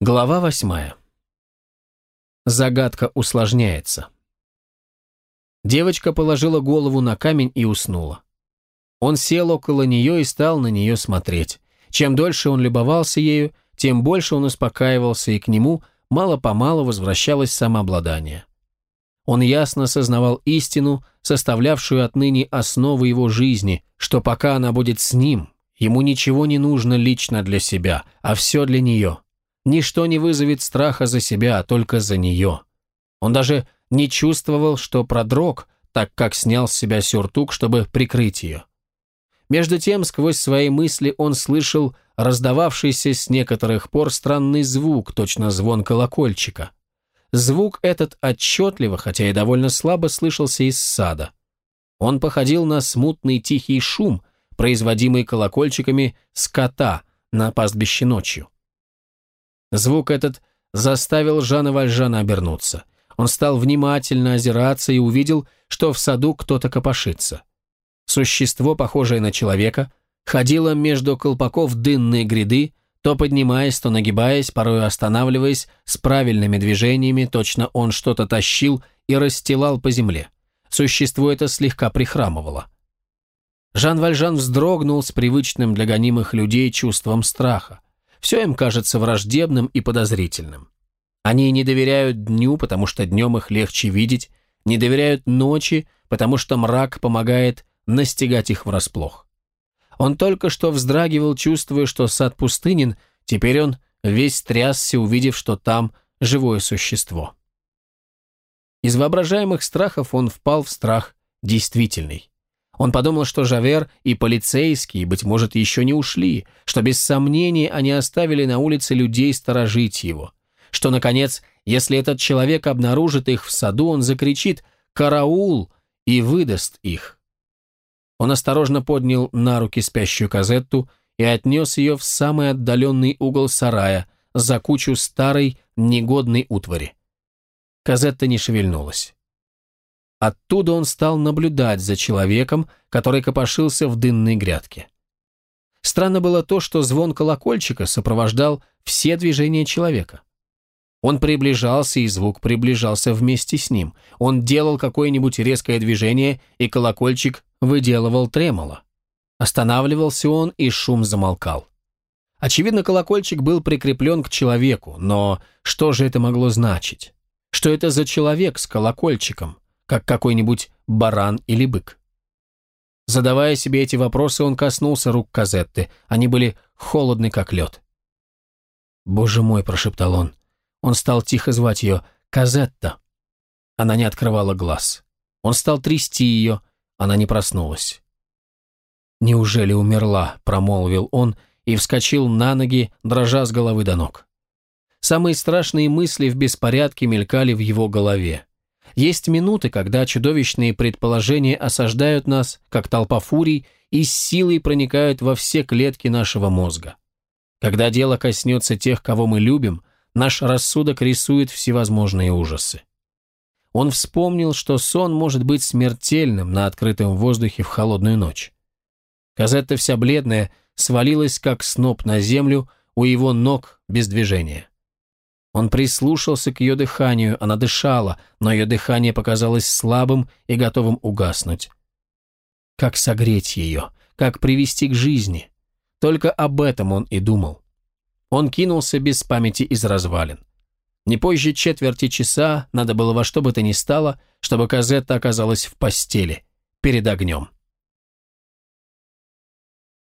Глава восьмая. Загадка усложняется. Девочка положила голову на камень и уснула. Он сел около нее и стал на нее смотреть. Чем дольше он любовался ею, тем больше он успокаивался, и к нему мало-помалу возвращалось самообладание. Он ясно сознавал истину, составлявшую отныне основу его жизни, что пока она будет с ним, ему ничего не нужно лично для себя, а все для нее – Ничто не вызовет страха за себя, а только за нее. Он даже не чувствовал, что продрог, так как снял с себя сюртук, чтобы прикрыть ее. Между тем, сквозь свои мысли он слышал раздававшийся с некоторых пор странный звук, точно звон колокольчика. Звук этот отчетливо, хотя и довольно слабо слышался из сада. Он походил на смутный тихий шум, производимый колокольчиками скота на пастбище ночью. Звук этот заставил Жана Вальжана обернуться. Он стал внимательно озираться и увидел, что в саду кто-то копошится. Существо, похожее на человека, ходило между колпаков дынной гряды, то поднимаясь, то нагибаясь, порой останавливаясь с правильными движениями, точно он что-то тащил и расстилал по земле. Существо это слегка прихрамывало. Жан Вальжан вздрогнул с привычным для гонимых людей чувством страха. Все им кажется враждебным и подозрительным. Они не доверяют дню, потому что днем их легче видеть, не доверяют ночи, потому что мрак помогает настигать их врасплох. Он только что вздрагивал, чувствуя, что сад пустынен, теперь он весь трясся, увидев, что там живое существо. Из воображаемых страхов он впал в страх действительный. Он подумал, что Жавер и полицейские, быть может, еще не ушли, что без сомнений они оставили на улице людей сторожить его, что, наконец, если этот человек обнаружит их в саду, он закричит «Караул!» и выдаст их. Он осторожно поднял на руки спящую Казетту и отнес ее в самый отдаленный угол сарая за кучу старой, негодной утвари. Казетта не шевельнулась. Оттуда он стал наблюдать за человеком, который копошился в дынной грядке. Странно было то, что звон колокольчика сопровождал все движения человека. Он приближался, и звук приближался вместе с ним. Он делал какое-нибудь резкое движение, и колокольчик выделывал тремоло. Останавливался он, и шум замолкал. Очевидно, колокольчик был прикреплен к человеку, но что же это могло значить? Что это за человек с колокольчиком? Как какой-нибудь баран или бык. Задавая себе эти вопросы, он коснулся рук Казетты. Они были холодны, как лед. «Боже мой!» – прошептал он. Он стал тихо звать ее «Казетта». Она не открывала глаз. Он стал трясти ее, она не проснулась. «Неужели умерла?» – промолвил он и вскочил на ноги, дрожа с головы до ног. Самые страшные мысли в беспорядке мелькали в его голове. Есть минуты, когда чудовищные предположения осаждают нас, как толпа фурий, и с силой проникают во все клетки нашего мозга. Когда дело коснется тех, кого мы любим, наш рассудок рисует всевозможные ужасы. Он вспомнил, что сон может быть смертельным на открытом воздухе в холодную ночь. Казетта вся бледная свалилась, как сноп на землю, у его ног без движения. Он прислушался к ее дыханию, она дышала, но ее дыхание показалось слабым и готовым угаснуть. Как согреть ее? Как привести к жизни? Только об этом он и думал. Он кинулся без памяти из развалин. Не позже четверти часа надо было во что бы то ни стало, чтобы Казетта оказалась в постели, перед огнем.